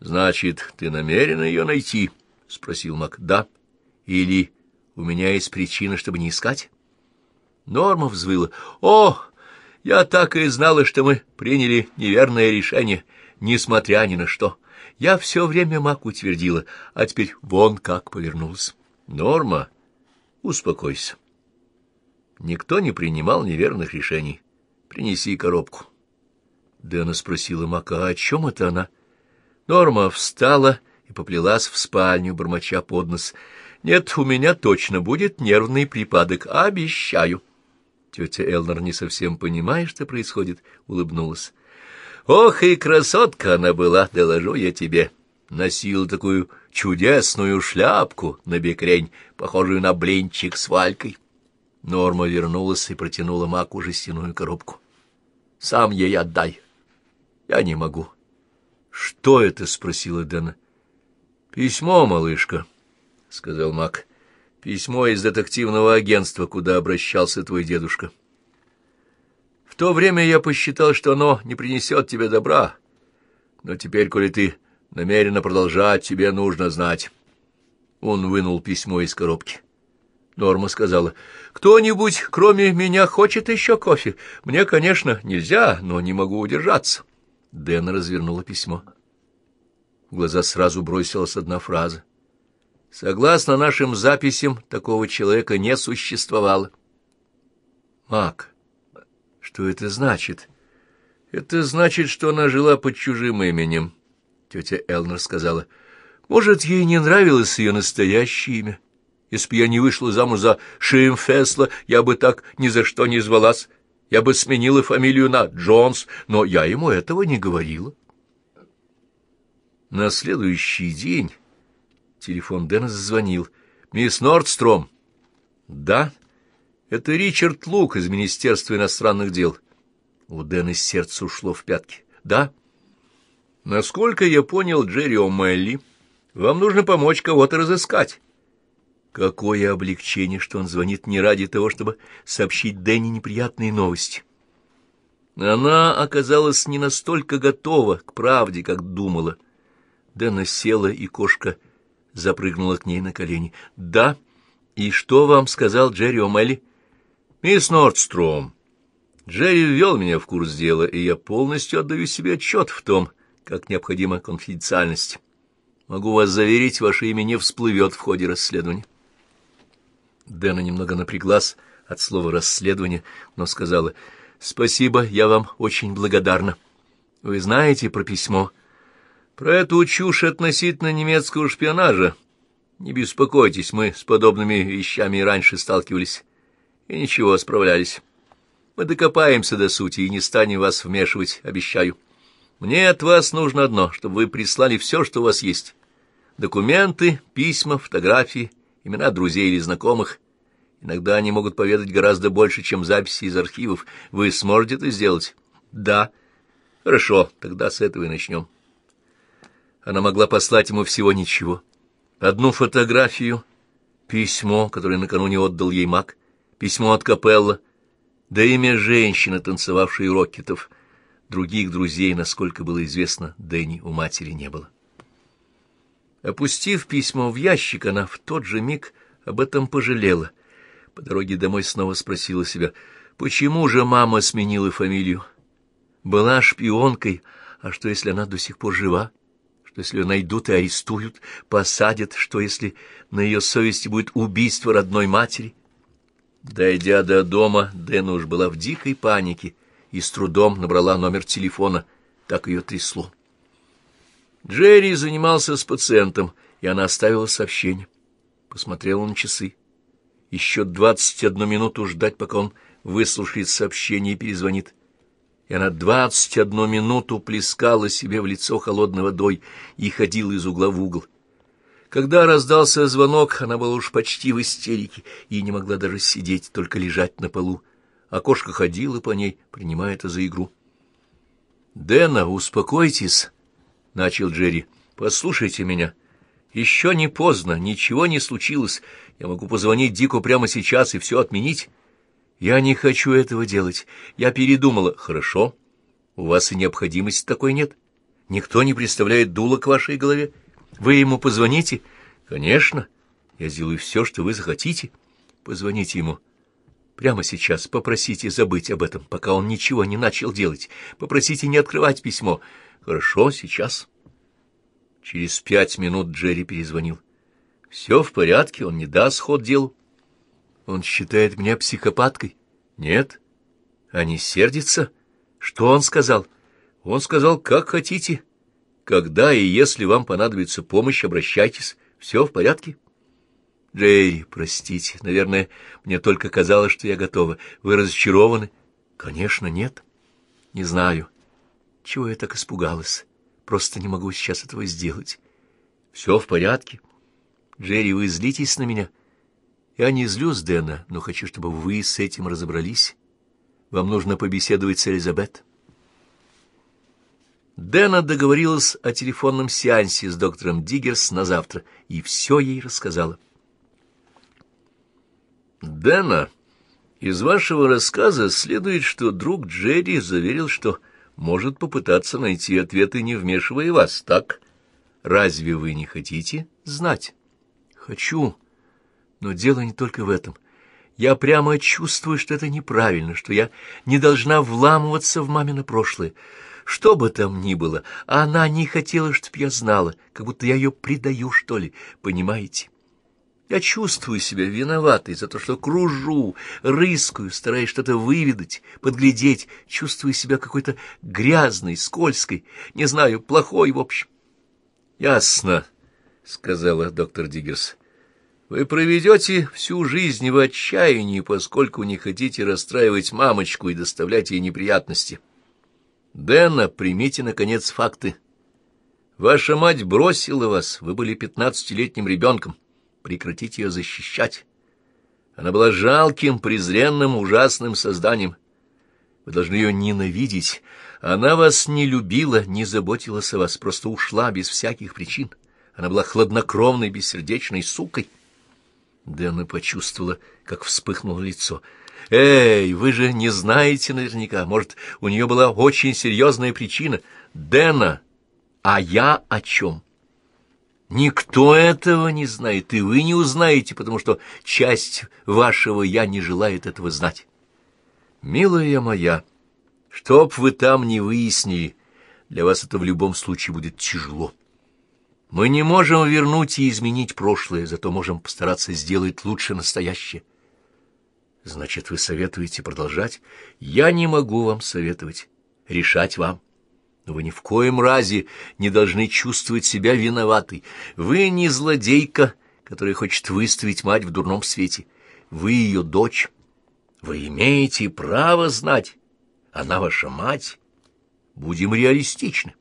— Значит, ты намерен ее найти? — спросил Мак. — Да. — Или у меня есть причина, чтобы не искать? Норма взвыла. — О, я так и знала, что мы приняли неверное решение, несмотря ни на что. Я все время Мак утвердила, а теперь вон как повернулась. — Норма, успокойся. Никто не принимал неверных решений. Принеси коробку. Дэна спросила Мака, а о чем это она? Норма встала и поплелась в спальню, бормоча под нос. Нет, у меня точно будет нервный припадок, обещаю. Тетя Элнер, не совсем понимая, что происходит, улыбнулась. Ох, и красотка она была, доложу я тебе. Носила такую чудесную шляпку на бекрень, похожую на блинчик с валькой. Норма вернулась и протянула Маку жестяную коробку. — Сам ей отдай. — Я не могу. — Что это? — спросила Дэна. — Письмо, малышка, — сказал Мак. — Письмо из детективного агентства, куда обращался твой дедушка. В то время я посчитал, что оно не принесет тебе добра. Но теперь, коли ты намерена продолжать, тебе нужно знать. Он вынул письмо из коробки. — Норма сказала, «Кто-нибудь, кроме меня, хочет еще кофе? Мне, конечно, нельзя, но не могу удержаться». Дэн развернула письмо. В глаза сразу бросилась одна фраза. «Согласно нашим записям, такого человека не существовало». «Мак, что это значит?» «Это значит, что она жила под чужим именем», — тетя Элнер сказала. «Может, ей не нравилось ее настоящее имя?» Если бы я не вышла замуж за Шимфесла, я бы так ни за что не звалась. Я бы сменила фамилию на Джонс, но я ему этого не говорила. На следующий день телефон Дэна зазвонил. «Мисс Нордстром?» «Да, это Ричард Лук из Министерства иностранных дел». У Дэна сердце ушло в пятки. «Да». «Насколько я понял, Джерри О'Мелли, вам нужно помочь кого-то разыскать». Какое облегчение, что он звонит не ради того, чтобы сообщить Дэнни неприятные новости. Она оказалась не настолько готова к правде, как думала. Дэна села, и кошка запрыгнула к ней на колени. «Да? И что вам сказал Джерри О'Мелли?» «Мисс Нордстром, Джерри ввел меня в курс дела, и я полностью отдаю себе отчет в том, как необходима конфиденциальность. Могу вас заверить, ваше имя не всплывет в ходе расследования». Дэна немного напряглась от слова «расследование», но сказала, «Спасибо, я вам очень благодарна. Вы знаете про письмо? Про эту чушь относительно немецкого шпионажа. Не беспокойтесь, мы с подобными вещами и раньше сталкивались. И ничего, справлялись. Мы докопаемся до сути и не станем вас вмешивать, обещаю. Мне от вас нужно одно, чтобы вы прислали все, что у вас есть. Документы, письма, фотографии, имена друзей или знакомых. Иногда они могут поведать гораздо больше, чем записи из архивов. Вы сможете это сделать? Да. Хорошо, тогда с этого и начнем. Она могла послать ему всего ничего. Одну фотографию, письмо, которое накануне отдал ей маг, письмо от Капелла, да имя женщины, танцевавшей рокетов. Других друзей, насколько было известно, Дэнни у матери не было. Опустив письмо в ящик, она в тот же миг об этом пожалела. По дороге домой снова спросила себя, почему же мама сменила фамилию? Была шпионкой, а что, если она до сих пор жива? Что, если ее найдут и арестуют, посадят? Что, если на ее совести будет убийство родной матери? Дойдя до дома, Дэна уж была в дикой панике и с трудом набрала номер телефона. Так ее трясло. Джерри занимался с пациентом, и она оставила сообщение. Посмотрела на часы. Еще двадцать одну минуту ждать, пока он выслушает сообщение и перезвонит. И она двадцать одну минуту плескала себе в лицо холодной водой и ходила из угла в угол. Когда раздался звонок, она была уж почти в истерике и не могла даже сидеть, только лежать на полу. Окошко ходила по ней, принимая это за игру. — Дэна, успокойтесь, — начал Джерри. — Послушайте меня. Еще не поздно, ничего не случилось. Я могу позвонить Дику прямо сейчас и все отменить. Я не хочу этого делать. Я передумала. Хорошо. У вас и необходимости такой нет. Никто не представляет дуло к вашей голове. Вы ему позвоните? Конечно. Я сделаю все, что вы захотите. Позвоните ему. Прямо сейчас попросите забыть об этом, пока он ничего не начал делать. Попросите не открывать письмо. Хорошо, сейчас. Через пять минут Джерри перезвонил. Все в порядке, он не даст ход делу. Он считает меня психопаткой? Нет. А не сердится? Что он сказал? Он сказал, как хотите. Когда и если вам понадобится помощь, обращайтесь. Все в порядке? Джерри, простите, наверное, мне только казалось, что я готова. Вы разочарованы? Конечно, нет. Не знаю. Чего я так испугалась? Просто не могу сейчас этого сделать. Все в порядке. Джерри, вы злитесь на меня? Я не злюсь, Дэна, но хочу, чтобы вы с этим разобрались. Вам нужно побеседовать с Элизабет. Дэна договорилась о телефонном сеансе с доктором Диггерс на завтра и все ей рассказала. «Дэна, из вашего рассказа следует, что друг Джерри заверил, что может попытаться найти ответы, не вмешивая вас, так? Разве вы не хотите знать?» Хочу, но дело не только в этом. Я прямо чувствую, что это неправильно, что я не должна вламываться в мамино прошлое. Что бы там ни было, она не хотела, чтобы я знала, как будто я ее предаю, что ли, понимаете? Я чувствую себя виноватой за то, что кружу, рыскаю, стараясь что-то выведать, подглядеть, чувствую себя какой-то грязной, скользкой, не знаю, плохой в общем. — Ясно, — сказала доктор Диггерс. — Вы проведете всю жизнь в отчаянии, поскольку не хотите расстраивать мамочку и доставлять ей неприятности. Дэна, примите, наконец, факты. Ваша мать бросила вас, вы были пятнадцатилетним ребенком. Прекратите ее защищать. Она была жалким, презренным, ужасным созданием. Вы должны ее ненавидеть. Она вас не любила, не заботилась о вас, просто ушла без всяких причин. Она была хладнокровной, бессердечной сукой. Дэна почувствовала, как вспыхнуло лицо. «Эй, вы же не знаете наверняка. Может, у нее была очень серьезная причина. Дэна, а я о чем?» Никто этого не знает, и вы не узнаете, потому что часть вашего «я» не желает этого знать. Милая моя, чтоб вы там не выяснили, для вас это в любом случае будет тяжело. Мы не можем вернуть и изменить прошлое, зато можем постараться сделать лучше настоящее. Значит, вы советуете продолжать? Я не могу вам советовать. Решать вам. Но вы ни в коем разе не должны чувствовать себя виноватой. Вы не злодейка, которая хочет выставить мать в дурном свете. Вы ее дочь. Вы имеете право знать. Она ваша мать. Будем реалистичны.